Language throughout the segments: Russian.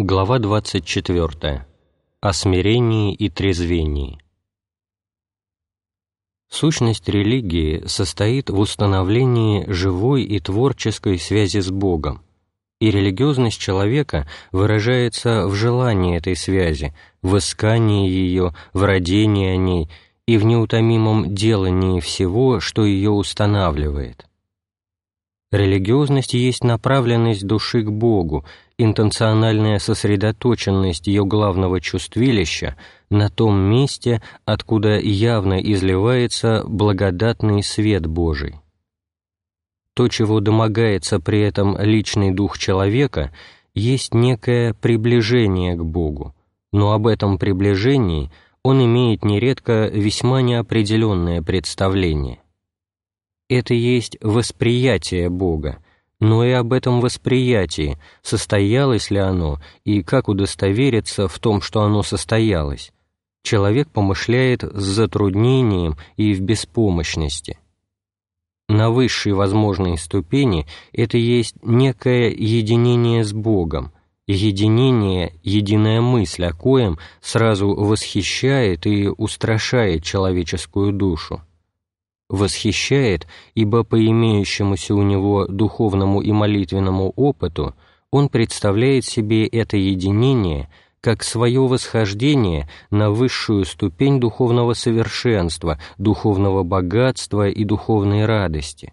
Глава 24. О смирении и трезвении. Сущность религии состоит в установлении живой и творческой связи с Богом, и религиозность человека выражается в желании этой связи, в искании ее, в родении о ней и в неутомимом делании всего, что ее устанавливает. Религиозность есть направленность души к Богу, интенциональная сосредоточенность ее главного чувствилища на том месте, откуда явно изливается благодатный свет Божий. То, чего домогается при этом личный дух человека, есть некое приближение к Богу, но об этом приближении он имеет нередко весьма неопределенное представление это есть восприятие Бога, но и об этом восприятии, состоялось ли оно и как удостовериться в том, что оно состоялось, человек помышляет с затруднением и в беспомощности. На высшей возможной ступени это есть некое единение с Богом, единение, единая мысль о коем сразу восхищает и устрашает человеческую душу восхищает, ибо по имеющемуся у него духовному и молитвенному опыту он представляет себе это единение как свое восхождение на высшую ступень духовного совершенства, духовного богатства и духовной радости.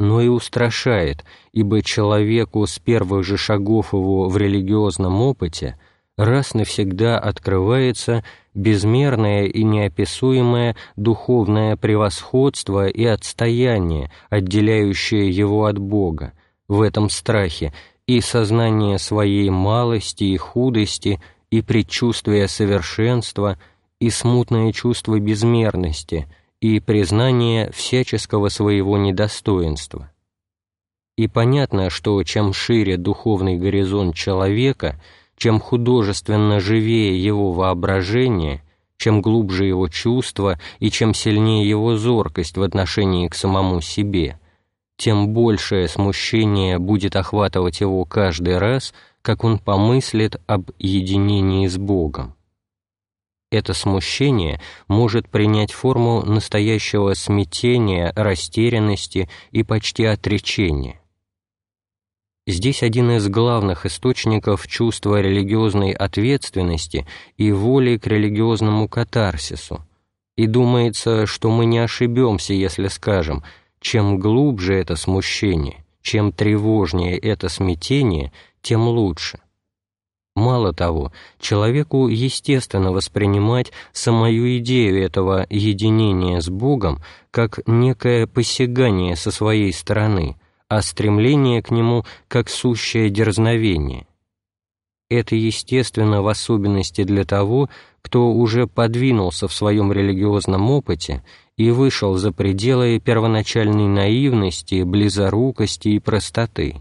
Но и устрашает, ибо человеку с первых же шагов его в религиозном опыте раз навсегда открывается безмерное и неописуемое духовное превосходство и отстояние, отделяющее его от Бога, в этом страхе и сознание своей малости и худости, и предчувствие совершенства, и смутное чувство безмерности, и признание всяческого своего недостоинства. И понятно, что чем шире духовный горизонт человека – чем художественно живее его воображение, чем глубже его чувства и чем сильнее его зоркость в отношении к самому себе, тем большее смущение будет охватывать его каждый раз, как он помыслит об единении с Богом. Это смущение может принять форму настоящего смятения, растерянности и почти отречения. Здесь один из главных источников чувства религиозной ответственности и воли к религиозному катарсису. И думается, что мы не ошибемся, если скажем, чем глубже это смущение, чем тревожнее это смятение, тем лучше. Мало того, человеку естественно воспринимать самую идею этого единения с Богом как некое посягание со своей стороны – а стремление к нему как сущее дерзновение. Это естественно в особенности для того, кто уже подвинулся в своем религиозном опыте и вышел за пределы первоначальной наивности, близорукости и простоты.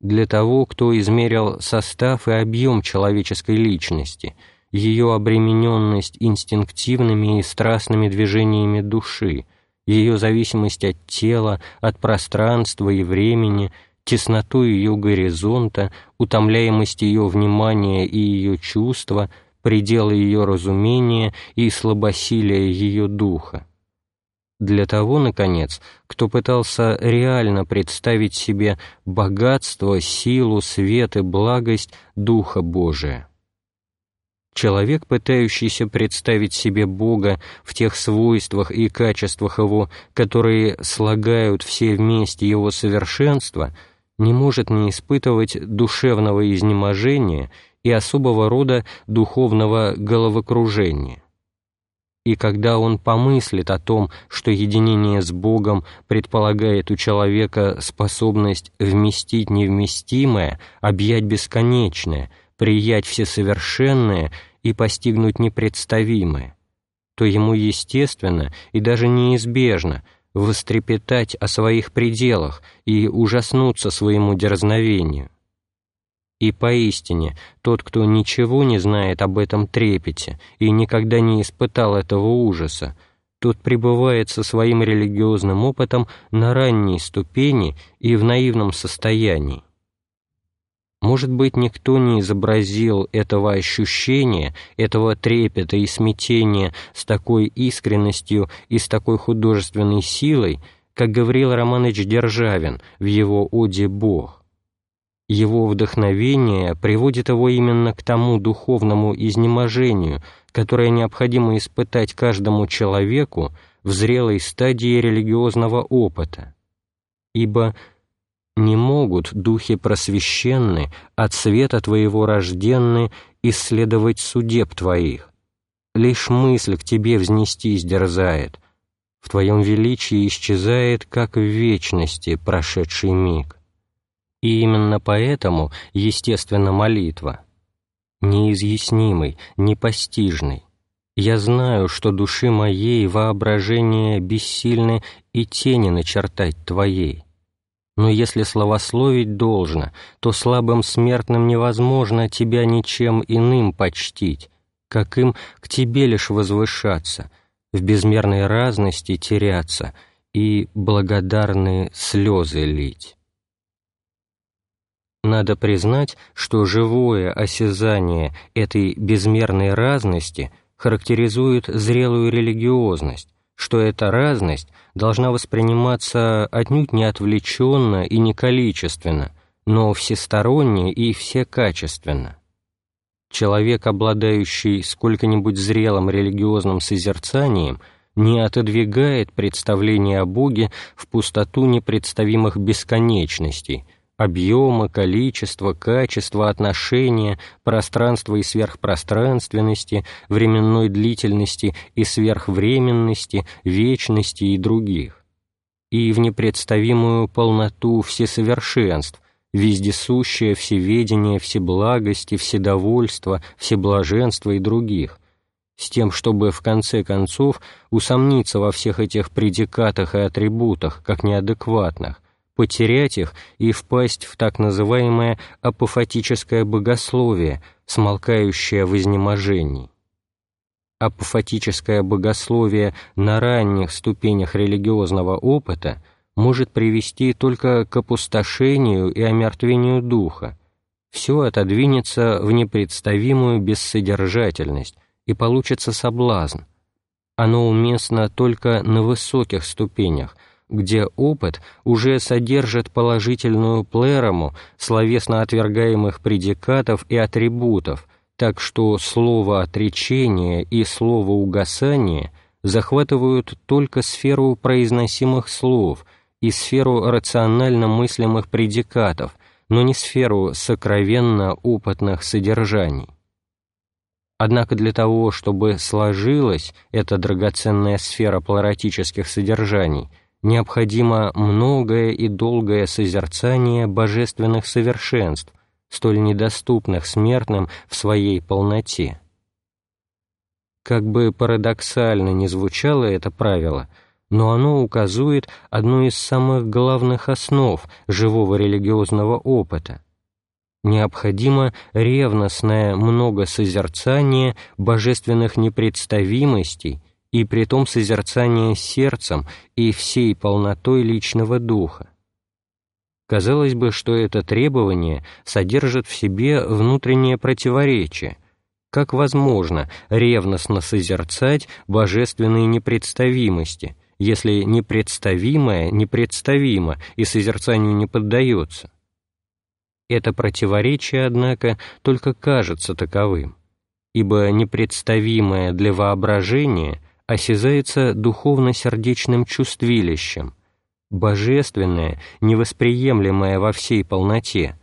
Для того, кто измерил состав и объем человеческой личности, ее обремененность инстинктивными и страстными движениями души, ее зависимость от тела, от пространства и времени, тесноту ее горизонта, утомляемость ее внимания и ее чувства, пределы ее разумения и слабосилие ее духа. Для того, наконец, кто пытался реально представить себе богатство, силу, свет и благость Духа Божия. Человек, пытающийся представить себе Бога в тех свойствах и качествах Его, которые слагают все вместе Его совершенство, не может не испытывать душевного изнеможения и особого рода духовного головокружения. И когда он помыслит о том, что единение с Богом предполагает у человека способность вместить невместимое, объять бесконечное – приять всесовершенное и постигнуть непредставимое, то ему естественно и даже неизбежно вострепетать о своих пределах и ужаснуться своему дерзновению. И поистине, тот, кто ничего не знает об этом трепете и никогда не испытал этого ужаса, тот пребывает со своим религиозным опытом на ранней ступени и в наивном состоянии. Может быть, никто не изобразил этого ощущения, этого трепета и смятения с такой искренностью и с такой художественной силой, как Гавриил Романович Державин в его «Оде Бог». Его вдохновение приводит его именно к тому духовному изнеможению, которое необходимо испытать каждому человеку в зрелой стадии религиозного опыта. Ибо не могут духи просвещенны, от света Твоего рожденны, исследовать судеб Твоих. Лишь мысль к Тебе взнестись дерзает, в Твоем величии исчезает, как в вечности прошедший миг. И именно поэтому, естественно, молитва, неизъяснимый, непостижный. Я знаю, что души моей воображение бессильны и тени начертать Твоей. Но если словословить должно, то слабым смертным невозможно Тебя ничем иным почтить, как им к Тебе лишь возвышаться, в безмерной разности теряться и благодарные слезы лить. Надо признать, что живое осязание этой безмерной разности характеризует зрелую религиозность, что эта разность должна восприниматься отнюдь не отвлеченно и не количественно, но всесторонне и всекачественно. Человек, обладающий сколько-нибудь зрелым религиозным созерцанием, не отодвигает представление о Боге в пустоту непредставимых бесконечностей – объема, количества, качества, отношения, пространства и сверхпространственности, временной длительности и сверхвременности, вечности и других, и в непредставимую полноту всесовершенств, вездесущее всеведение, всеблагости, вседовольства, всеблаженства и других, с тем, чтобы в конце концов усомниться во всех этих предикатах и атрибутах, как неадекватных, потерять их и впасть в так называемое апофатическое богословие, смолкающее в изнеможении. Апофатическое богословие на ранних ступенях религиозного опыта может привести только к опустошению и омертвению духа, все отодвинется в непредставимую бессодержательность, и получится соблазн. Оно уместно только на высоких ступенях, где опыт уже содержит положительную плерому словесно отвергаемых предикатов и атрибутов, так что слово отречения и слово угасания захватывают только сферу произносимых слов и сферу рационально мыслимых предикатов, но не сферу сокровенно-опытных содержаний. Однако для того, чтобы сложилась эта драгоценная сфера пларатических содержаний – необходимо многое и долгое созерцание божественных совершенств, столь недоступных смертным в своей полноте. Как бы парадоксально ни звучало это правило, но оно указывает одну из самых главных основ живого религиозного опыта. Необходимо ревностное многосозерцание божественных непредставимостей и притом созерцание сердцем и всей полнотой личного духа. Казалось бы, что это требование содержит в себе внутреннее противоречие. Как возможно ревностно созерцать божественные непредставимости, если непредставимое непредставимо и созерцанию не поддается? Это противоречие, однако, только кажется таковым, ибо непредставимое для воображения осязается духовно-сердечным чувствилищем, божественное, невосприемлемое во всей полноте,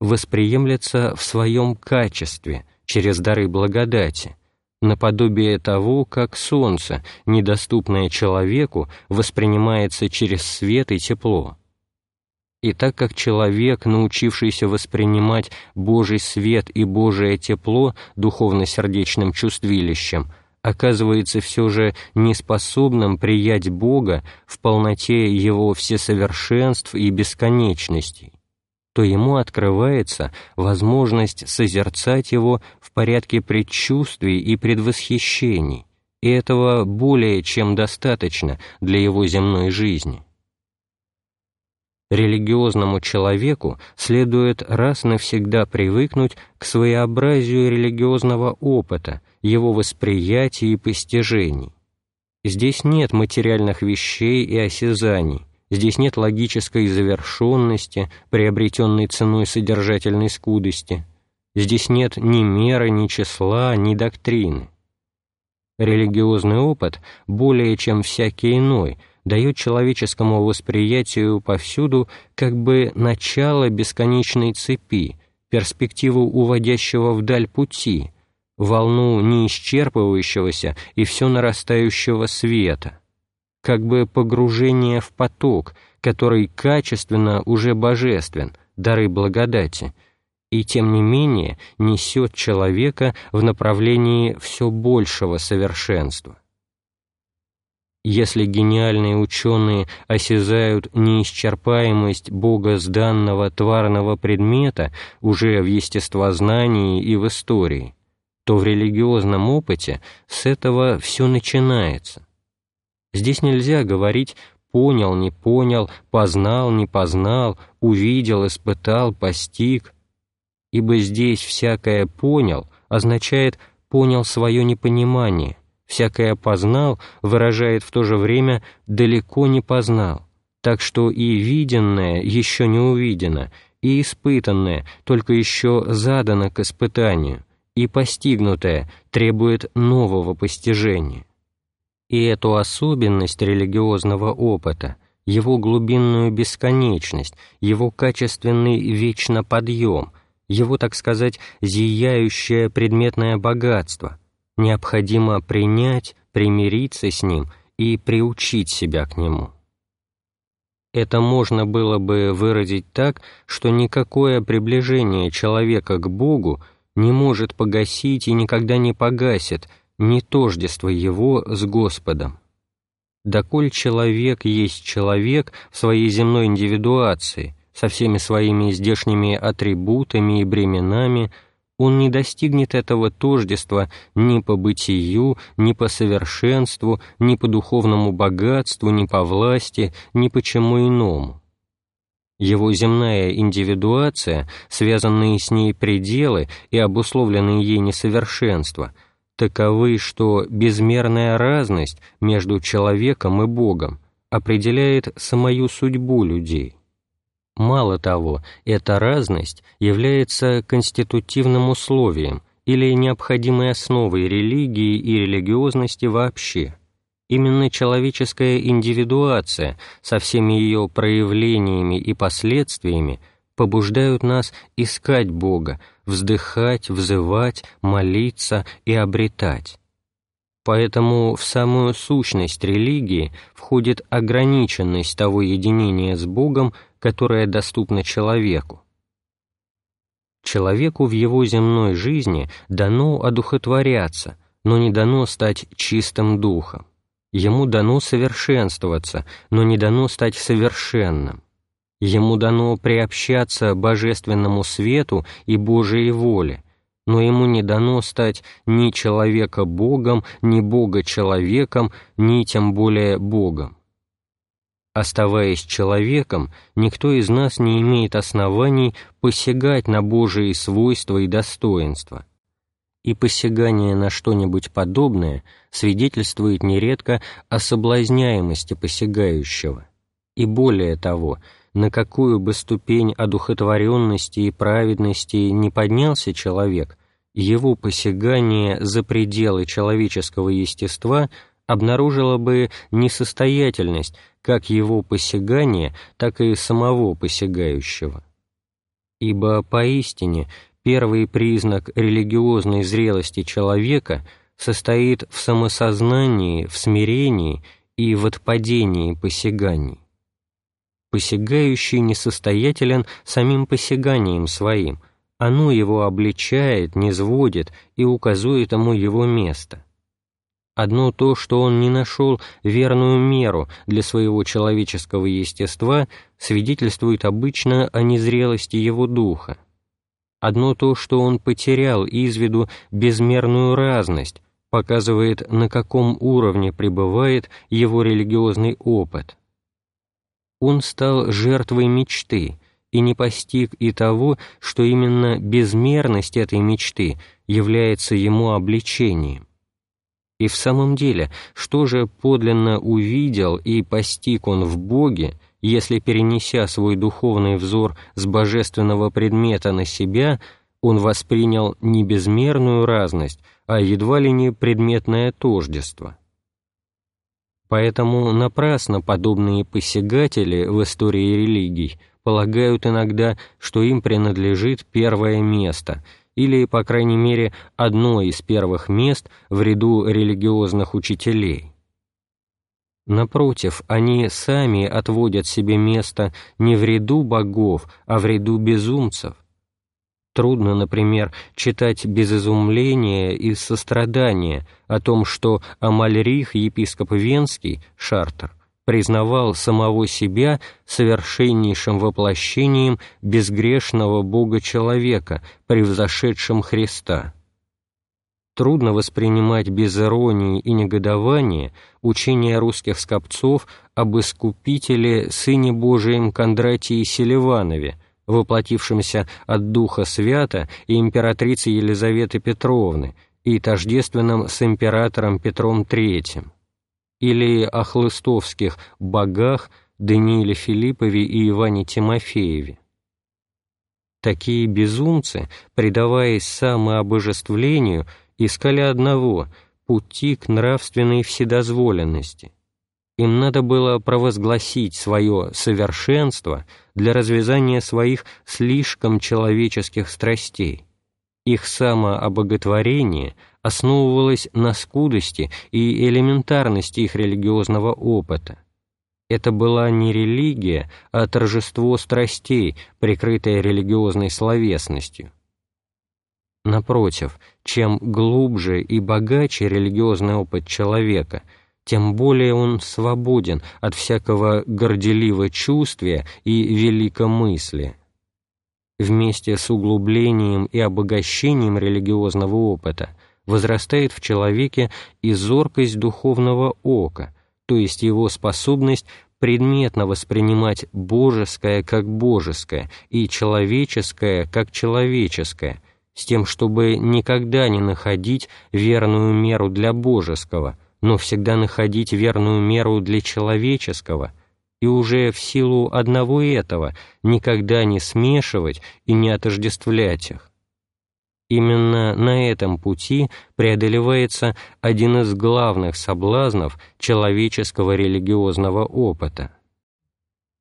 восприемлется в своем качестве, через дары благодати, наподобие того, как солнце, недоступное человеку, воспринимается через свет и тепло. И так как человек, научившийся воспринимать Божий свет и Божие тепло духовно-сердечным чувствилищем – оказывается все же неспособным приять Бога в полноте Его всесовершенств и бесконечностей, то ему открывается возможность созерцать Его в порядке предчувствий и предвосхищений, и этого более чем достаточно для его земной жизни. Религиозному человеку следует раз навсегда привыкнуть к своеобразию религиозного опыта, его восприятия и постижений. Здесь нет материальных вещей и осязаний, здесь нет логической завершенности, приобретенной ценой содержательной скудости, здесь нет ни меры, ни числа, ни доктрины. Религиозный опыт, более чем всякий иной, дает человеческому восприятию повсюду как бы начало бесконечной цепи, перспективу уводящего вдаль пути, волну неисчерпывающегося и все нарастающего света, как бы погружение в поток, который качественно уже божествен, дары благодати — и тем не менее несет человека в направлении все большего совершенства. Если гениальные ученые осязают неисчерпаемость Бога с данного тварного предмета уже в естествознании и в истории, то в религиозном опыте с этого все начинается. Здесь нельзя говорить «понял, не понял», «познал, не познал», «увидел, испытал, постиг», ибо здесь всякое «понял» означает «понял свое непонимание», всякое «познал» выражает в то же время «далеко не познал», так что и виденное еще не увидено, и испытанное только еще задано к испытанию, и постигнутое требует нового постижения. И эту особенность религиозного опыта, его глубинную бесконечность, его качественный вечно подъем – его, так сказать, зияющее предметное богатство, необходимо принять, примириться с ним и приучить себя к нему. Это можно было бы выразить так, что никакое приближение человека к Богу не может погасить и никогда не погасит ни тождество его с Господом. Доколь человек есть человек в своей земной индивидуации, со всеми своими здешними атрибутами и бременами, он не достигнет этого тождества ни по бытию, ни по совершенству, ни по духовному богатству, ни по власти, ни по чему иному. Его земная индивидуация, связанные с ней пределы и обусловленные ей несовершенства, таковы, что безмерная разность между человеком и Богом определяет самую судьбу людей. Мало того, эта разность является конститутивным условием или необходимой основой религии и религиозности вообще. Именно человеческая индивидуация со всеми ее проявлениями и последствиями побуждают нас искать Бога, вздыхать, взывать, молиться и обретать. Поэтому в самую сущность религии входит ограниченность того единения с Богом, которое доступно человеку. Человеку в его земной жизни дано одухотворяться, но не дано стать чистым духом. Ему дано совершенствоваться, но не дано стать совершенным. Ему дано приобщаться божественному свету и Божией воле, но ему не дано стать ни человека Богом, ни Бога человеком, ни тем более Богом. Оставаясь человеком, никто из нас не имеет оснований посягать на Божии свойства и достоинства. И посягание на что-нибудь подобное свидетельствует нередко о соблазняемости посягающего. И более того, на какую бы ступень одухотворенности и праведности не поднялся человек, его посягание за пределы человеческого естества обнаружило бы несостоятельность как его посягания, так и самого посягающего. Ибо поистине первый признак религиозной зрелости человека состоит в самосознании, в смирении и в отпадении посяганий. Посягающий несостоятелен самим посяганием своим, оно его обличает, низводит и указует ему его место. Одно то, что он не нашел верную меру для своего человеческого естества, свидетельствует обычно о незрелости его духа. Одно то, что он потерял из виду безмерную разность, показывает, на каком уровне пребывает его религиозный опыт. он стал жертвой мечты и не постиг и того, что именно безмерность этой мечты является ему обличением. И в самом деле, что же подлинно увидел и постиг он в Боге, если, перенеся свой духовный взор с божественного предмета на себя, он воспринял не безмерную разность, а едва ли не предметное тождество? Поэтому напрасно подобные посягатели в истории религий полагают иногда, что им принадлежит первое место – или, по крайней мере, одно из первых мест в ряду религиозных учителей. Напротив, они сами отводят себе место не в ряду богов, а в ряду безумцев. Трудно, например, читать без изумления и сострадания о том, что Амальрих, епископ Венский, Шартер, признавал самого себя совершеннейшим воплощением безгрешного Бога-человека, превзошедшим Христа. Трудно воспринимать без иронии и негодования учение русских скопцов об Искупителе, Сыне Божием Кондратии Селиванове, воплотившемся от Духа Свята и императрицы Елизаветы Петровны и тождественном с императором Петром III или о хлыстовских богах Данииле Филиппове и Иване Тимофееве. Такие безумцы, предаваясь самообожествлению, искали одного — пути к нравственной вседозволенности. Им надо было провозгласить свое совершенство для развязания своих слишком человеческих страстей. Их самообоготворение основывалось на скудости и элементарности их религиозного опыта. Это была не религия, а торжество страстей, прикрытое религиозной словесностью. Напротив, чем глубже и богаче религиозный опыт человека, тем более он свободен от всякого горделивого чувствия и великомыслия вместе с углублением и обогащением религиозного опыта возрастает в человеке и зоркость духовного ока, то есть его способность предметно воспринимать божеское как божеское и человеческое как человеческое, с тем, чтобы никогда не находить верную меру для божеского, но всегда находить верную меру для человеческого – и уже в силу одного этого никогда не смешивать и не отождествлять их. Именно на этом пути преодолевается один из главных соблазнов человеческого религиозного опыта.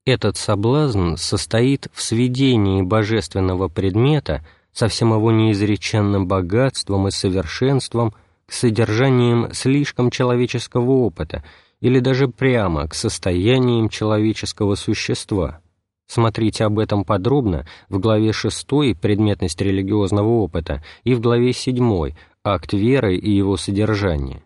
Этот соблазн состоит в сведении божественного предмета со всем его неизреченным богатством и совершенством к содержаниям слишком человеческого опыта – или даже прямо к состояниям человеческого существа. Смотрите об этом подробно в главе 6 «Предметность религиозного опыта» и в главе 7 «Акт веры и его содержание».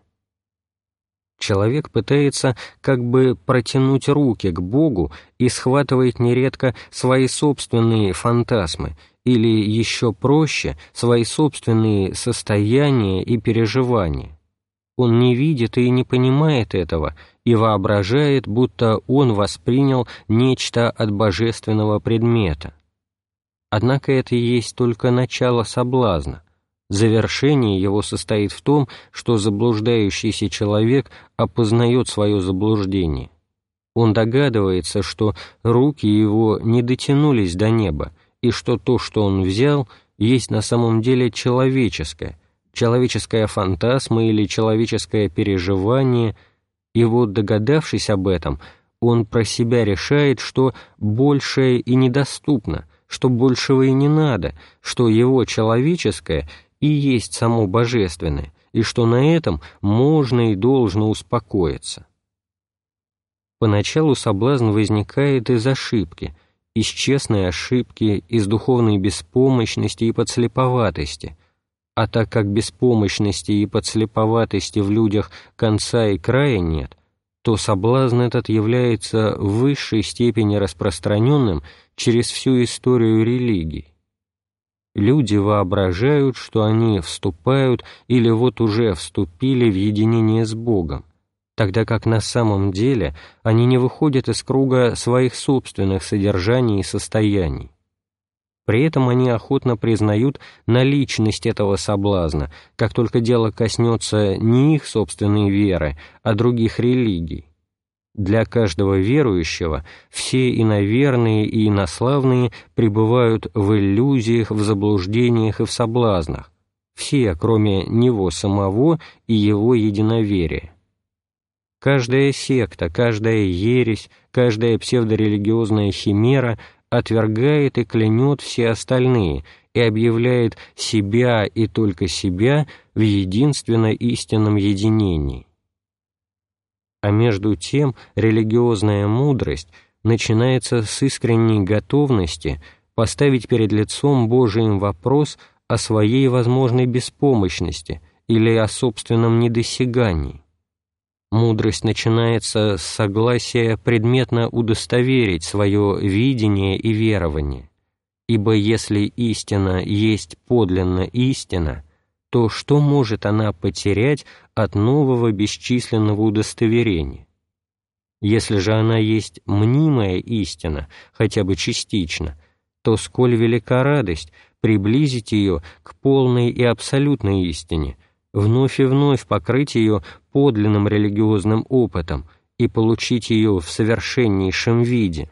Человек пытается как бы протянуть руки к Богу и схватывает нередко свои собственные фантазмы или, еще проще, свои собственные состояния и переживания. Он не видит и не понимает этого и воображает, будто он воспринял нечто от божественного предмета. Однако это и есть только начало соблазна. Завершение его состоит в том, что заблуждающийся человек опознает свое заблуждение. Он догадывается, что руки его не дотянулись до неба, и что то, что он взял, есть на самом деле человеческое, человеческая фантазма или человеческое переживание, и вот, догадавшись об этом, он про себя решает, что большее и недоступно, что большего и не надо, что его человеческое и есть само божественное, и что на этом можно и должно успокоиться. Поначалу соблазн возникает из ошибки, из честной ошибки, из духовной беспомощности и подслеповатости, а так как беспомощности и подслеповатости в людях конца и края нет, то соблазн этот является в высшей степени распространенным через всю историю религий. Люди воображают, что они вступают или вот уже вступили в единение с Богом, тогда как на самом деле они не выходят из круга своих собственных содержаний и состояний. При этом они охотно признают наличность этого соблазна, как только дело коснется не их собственной веры, а других религий. Для каждого верующего все иноверные и инославные пребывают в иллюзиях, в заблуждениях и в соблазнах, все, кроме него самого и его единоверия. Каждая секта, каждая ересь, каждая псевдорелигиозная химера отвергает и клянет все остальные и объявляет себя и только себя в единственно истинном единении. А между тем религиозная мудрость начинается с искренней готовности поставить перед лицом Божиим вопрос о своей возможной беспомощности или о собственном недосягании. Мудрость начинается с согласия предметно удостоверить свое видение и верование, ибо если истина есть подлинно истина, то что может она потерять от нового бесчисленного удостоверения? Если же она есть мнимая истина, хотя бы частично, то сколь велика радость приблизить ее к полной и абсолютной истине – вновь и вновь покрыть ее подлинным религиозным опытом и получить ее в совершеннейшем виде.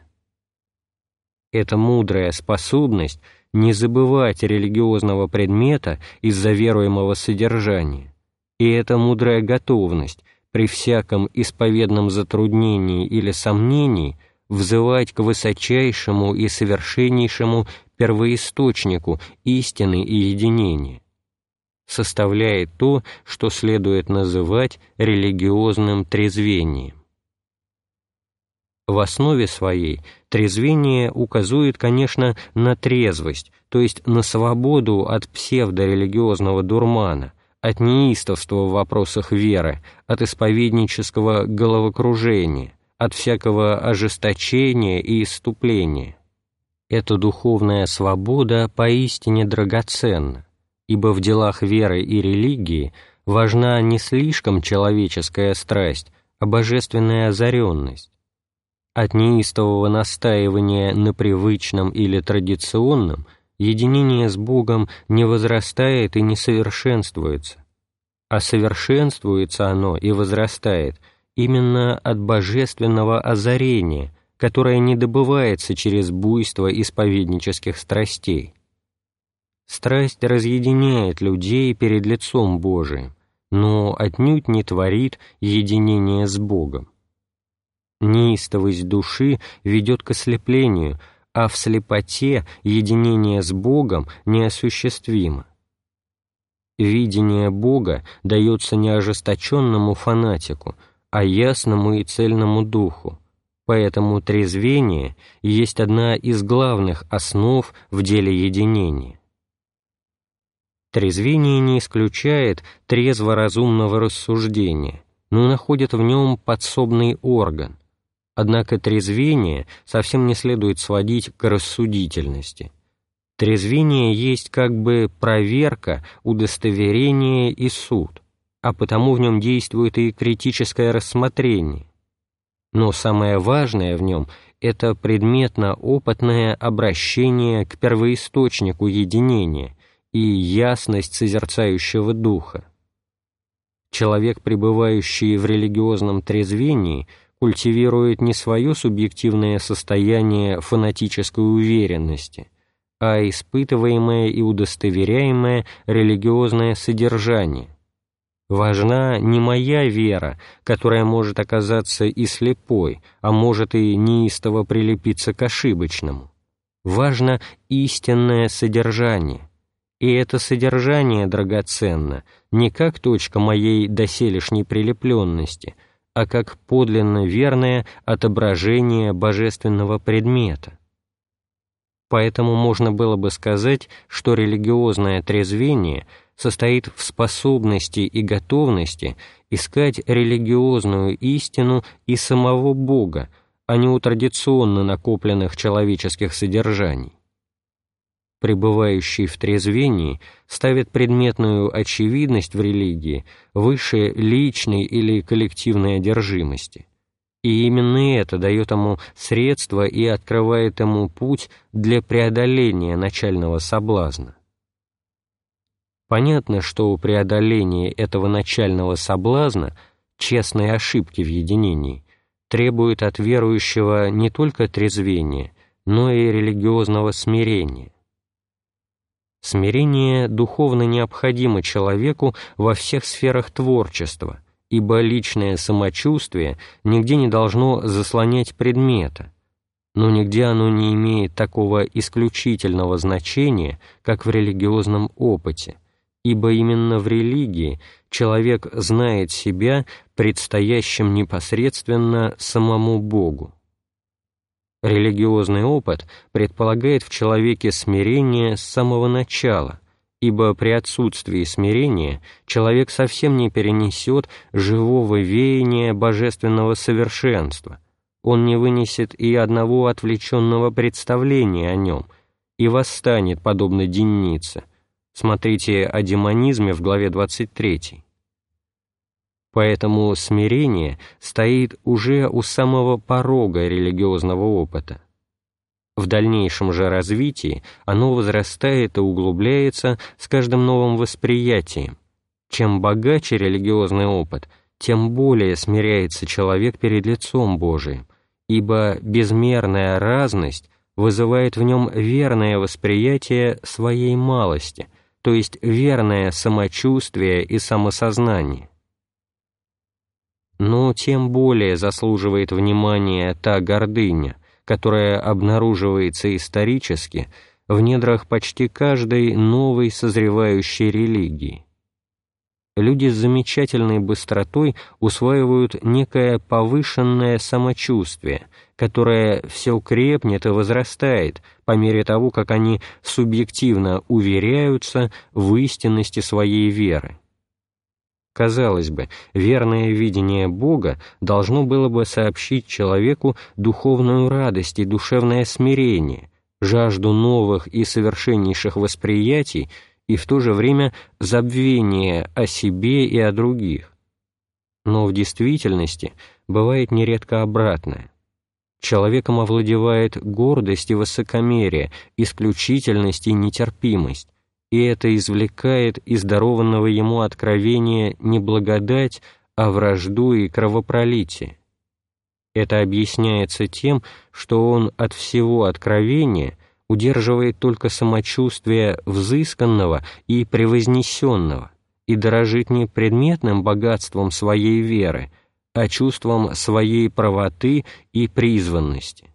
Эта мудрая способность не забывать религиозного предмета из-за веруемого содержания, и эта мудрая готовность при всяком исповедном затруднении или сомнении взывать к высочайшему и совершеннейшему первоисточнику истины и единения составляет то, что следует называть религиозным трезвением. В основе своей трезвение указывает, конечно, на трезвость, то есть на свободу от псевдорелигиозного дурмана, от неистовства в вопросах веры, от исповеднического головокружения, от всякого ожесточения и иступления. Эта духовная свобода поистине драгоценна ибо в делах веры и религии важна не слишком человеческая страсть, а божественная озаренность. От неистового настаивания на привычном или традиционном единение с Богом не возрастает и не совершенствуется, а совершенствуется оно и возрастает именно от божественного озарения, которое не добывается через буйство исповеднических страстей. Страсть разъединяет людей перед лицом Божиим, но отнюдь не творит единение с Богом. Неистовость души ведет к ослеплению, а в слепоте единение с Богом неосуществимо. Видение Бога дается не ожесточенному фанатику, а ясному и цельному духу, поэтому трезвение есть одна из главных основ в деле единения. Трезвение не исключает трезво-разумного рассуждения, но находит в нем подсобный орган. Однако трезвение совсем не следует сводить к рассудительности. Трезвение есть как бы проверка, удостоверение и суд, а потому в нем действует и критическое рассмотрение. Но самое важное в нем – это предметно-опытное обращение к первоисточнику единения, и ясность созерцающего духа. Человек, пребывающий в религиозном трезвении, культивирует не свое субъективное состояние фанатической уверенности, а испытываемое и удостоверяемое религиозное содержание. Важна не моя вера, которая может оказаться и слепой, а может и неистово прилепиться к ошибочному. Важно истинное содержание, и это содержание драгоценно не как точка моей доселешней прилепленности, а как подлинно верное отображение божественного предмета. Поэтому можно было бы сказать, что религиозное трезвение состоит в способности и готовности искать религиозную истину и самого Бога, а не у традиционно накопленных человеческих содержаний. Пребывающий в трезвении, ставит предметную очевидность в религии выше личной или коллективной одержимости. И именно это дает ему средства и открывает ему путь для преодоления начального соблазна. Понятно, что преодоление этого начального соблазна, честной ошибки в единении, требует от верующего не только трезвения, но и религиозного смирения. Смирение духовно необходимо человеку во всех сферах творчества, ибо личное самочувствие нигде не должно заслонять предмета, но нигде оно не имеет такого исключительного значения, как в религиозном опыте, ибо именно в религии человек знает себя предстоящим непосредственно самому Богу. Религиозный опыт предполагает в человеке смирение с самого начала, ибо при отсутствии смирения человек совсем не перенесет живого веяния божественного совершенства, он не вынесет и одного отвлеченного представления о нем и восстанет, подобно деннице. Смотрите о демонизме в главе 23. Поэтому смирение стоит уже у самого порога религиозного опыта. В дальнейшем же развитии оно возрастает и углубляется с каждым новым восприятием. Чем богаче религиозный опыт, тем более смиряется человек перед лицом Божиим, ибо безмерная разность вызывает в нем верное восприятие своей малости, то есть верное самочувствие и самосознание но тем более заслуживает внимания та гордыня, которая обнаруживается исторически в недрах почти каждой новой созревающей религии. Люди с замечательной быстротой усваивают некое повышенное самочувствие, которое все крепнет и возрастает по мере того, как они субъективно уверяются в истинности своей веры. Казалось бы, верное видение Бога должно было бы сообщить человеку духовную радость и душевное смирение, жажду новых и совершеннейших восприятий и в то же время забвение о себе и о других. Но в действительности бывает нередко обратное. Человеком овладевает гордость и высокомерие, исключительность и нетерпимость, и это извлекает из дарованного ему откровения не благодать, а вражду и кровопролитие. Это объясняется тем, что он от всего откровения удерживает только самочувствие взысканного и превознесенного и дорожит не предметным богатством своей веры, а чувством своей правоты и призванности.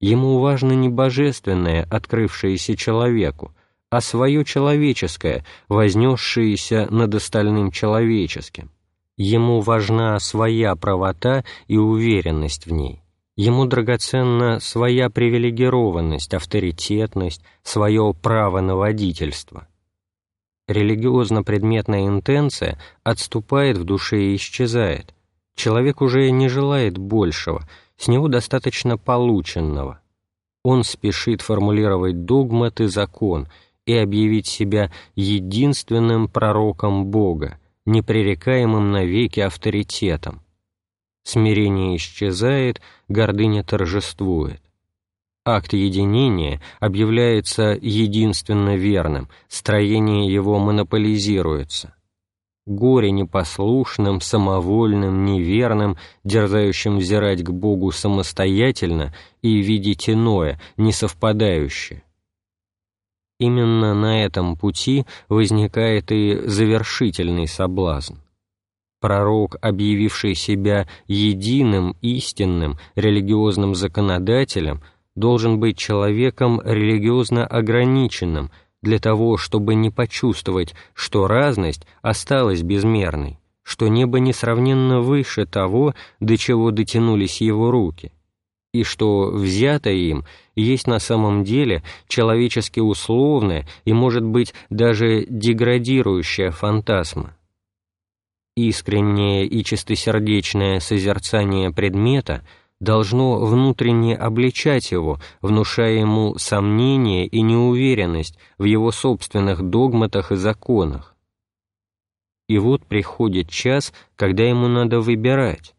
Ему важно не божественное, открывшееся человеку, а свое человеческое, вознесшееся над остальным человеческим. Ему важна своя правота и уверенность в ней. Ему драгоценна своя привилегированность, авторитетность, свое право на водительство. Религиозно-предметная интенция отступает в душе и исчезает. Человек уже не желает большего, с него достаточно полученного. Он спешит формулировать догмат и закон – и объявить себя единственным пророком Бога, непререкаемым навеки авторитетом. Смирение исчезает, гордыня торжествует. Акт единения объявляется единственно верным, строение его монополизируется. Горе непослушным, самовольным, неверным, дерзающим взирать к Богу самостоятельно и видеть иное, несовпадающее. Именно на этом пути возникает и завершительный соблазн. Пророк, объявивший себя единым, истинным, религиозным законодателем, должен быть человеком религиозно ограниченным для того, чтобы не почувствовать, что разность осталась безмерной, что небо несравненно выше того, до чего дотянулись его руки – и что взятое им есть на самом деле человечески условная и, может быть, даже деградирующая фантазма. Искреннее и чистосердечное созерцание предмета должно внутренне обличать его, внушая ему сомнение и неуверенность в его собственных догматах и законах. И вот приходит час, когда ему надо выбирать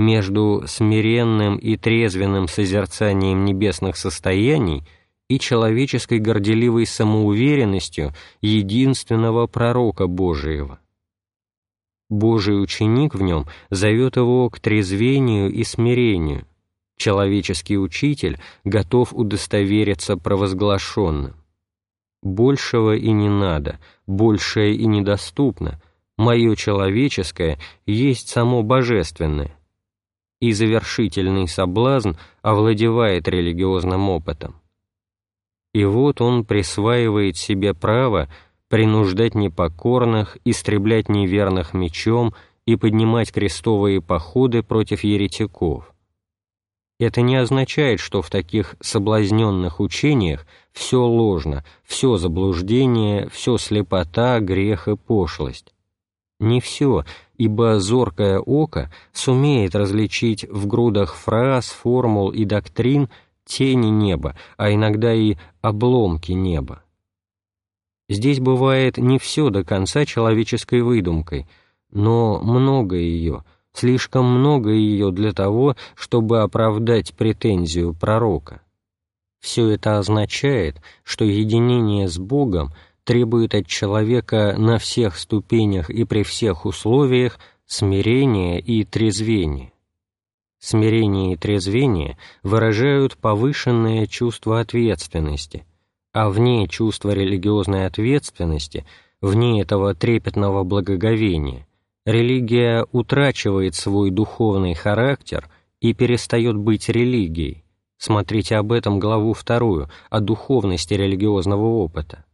между смиренным и трезвенным созерцанием небесных состояний и человеческой горделивой самоуверенностью единственного пророка Божиего. Божий ученик в нем зовет его к трезвению и смирению. Человеческий учитель готов удостовериться провозглашенным. Большего и не надо, большее и недоступно, мое человеческое есть само божественное. И завершительный соблазн овладевает религиозным опытом. И вот он присваивает себе право принуждать непокорных, истреблять неверных мечом и поднимать крестовые походы против еретиков. Это не означает, что в таких соблазненных учениях все ложно, все заблуждение, все слепота, грех и пошлость. Не все, ибо зоркое око сумеет различить в грудах фраз, формул и доктрин тени неба, а иногда и обломки неба. Здесь бывает не все до конца человеческой выдумкой, но много ее, слишком много ее для того, чтобы оправдать претензию пророка. Все это означает, что единение с Богом требует от человека на всех ступенях и при всех условиях смирения и трезвения. Смирение и трезвение выражают повышенное чувство ответственности, а вне чувства религиозной ответственности, вне этого трепетного благоговения, религия утрачивает свой духовный характер и перестает быть религией. Смотрите об этом главу вторую, о духовности религиозного опыта.